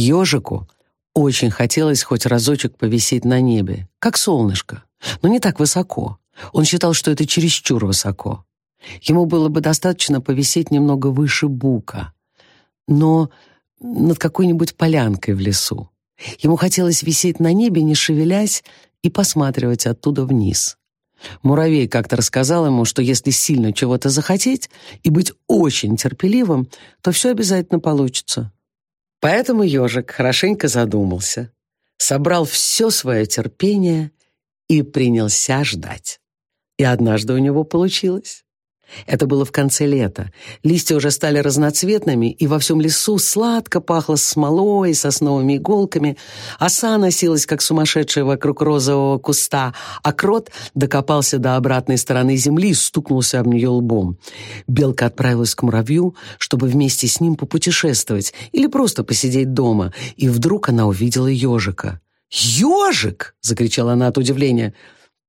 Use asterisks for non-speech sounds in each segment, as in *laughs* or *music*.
Ежику очень хотелось хоть разочек повисеть на небе, как солнышко, но не так высоко. Он считал, что это чересчур высоко. Ему было бы достаточно повисеть немного выше бука, но над какой-нибудь полянкой в лесу. Ему хотелось висеть на небе, не шевелясь, и посматривать оттуда вниз. Муравей как-то рассказал ему, что если сильно чего-то захотеть и быть очень терпеливым, то все обязательно получится. Поэтому ежик хорошенько задумался, собрал все свое терпение и принялся ждать. И однажды у него получилось. Это было в конце лета. Листья уже стали разноцветными, и во всем лесу сладко пахло смолой сосновыми иголками. Оса носилась, как сумасшедшая, вокруг розового куста, а крот докопался до обратной стороны земли и стукнулся об нее лбом. Белка отправилась к муравью, чтобы вместе с ним попутешествовать или просто посидеть дома, и вдруг она увидела ежика. «Ежик!» — закричала она от удивления.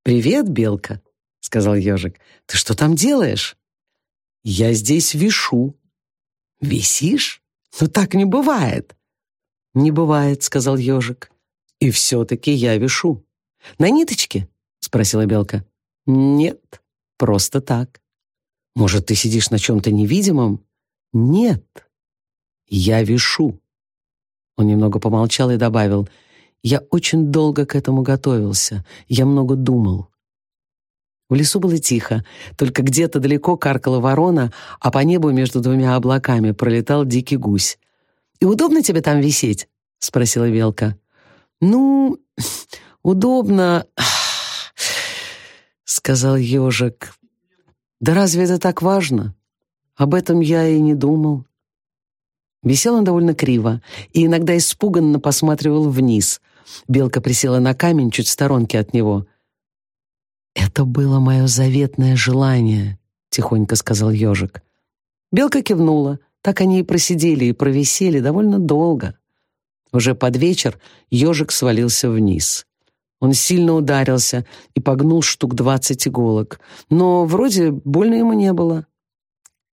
«Привет, Белка!» — сказал ежик. «Ты что там делаешь?» «Я здесь вишу». «Висишь? Ну так не бывает». «Не бывает», — сказал ежик. «И все-таки я вишу». «На ниточке?» — спросила белка. «Нет, просто так». «Может, ты сидишь на чем-то невидимом?» «Нет, я вишу». Он немного помолчал и добавил, «Я очень долго к этому готовился, я много думал». В лесу было тихо, только где-то далеко каркала ворона, а по небу между двумя облаками пролетал дикий гусь. «И удобно тебе там висеть?» — спросила Велка. «Ну, *laughs* удобно...» *sighs* — сказал ежик. «Да разве это так важно? Об этом я и не думал». Висел он довольно криво и иногда испуганно посматривал вниз. Белка присела на камень чуть в сторонке от него. «Это было мое заветное желание», — тихонько сказал ежик. Белка кивнула. Так они и просидели, и провисели довольно долго. Уже под вечер ежик свалился вниз. Он сильно ударился и погнул штук двадцать иголок, но вроде больно ему не было.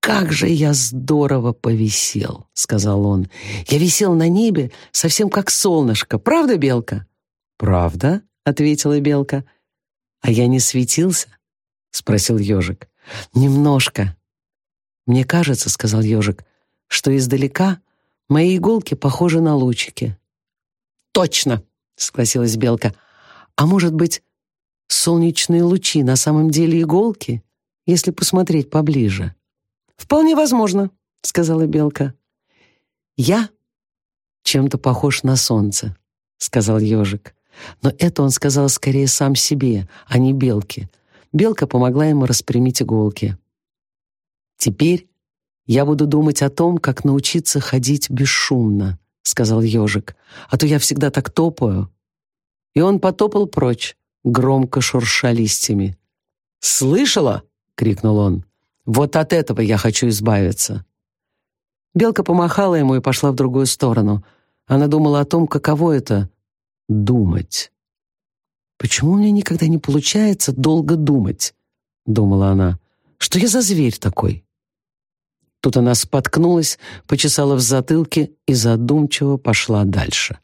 «Как же я здорово повисел», — сказал он. «Я висел на небе совсем как солнышко. Правда, Белка?» «Правда», — ответила Белка. «А я не светился?» — спросил ежик. «Немножко». «Мне кажется, — сказал ежик, — что издалека мои иголки похожи на лучики». «Точно!» — согласилась белка. «А может быть, солнечные лучи на самом деле иголки, если посмотреть поближе?» «Вполне возможно», — сказала белка. «Я чем-то похож на солнце», — сказал ежик. Но это он сказал скорее сам себе, а не белке. Белка помогла ему распрямить иголки. «Теперь я буду думать о том, как научиться ходить бесшумно», — сказал ежик, «а то я всегда так топаю». И он потопал прочь, громко шурша листьями. «Слышала?» — крикнул он. «Вот от этого я хочу избавиться». Белка помахала ему и пошла в другую сторону. Она думала о том, каково это думать. «Почему у меня никогда не получается долго думать?» — думала она. «Что я за зверь такой?» Тут она споткнулась, почесала в затылке и задумчиво пошла дальше.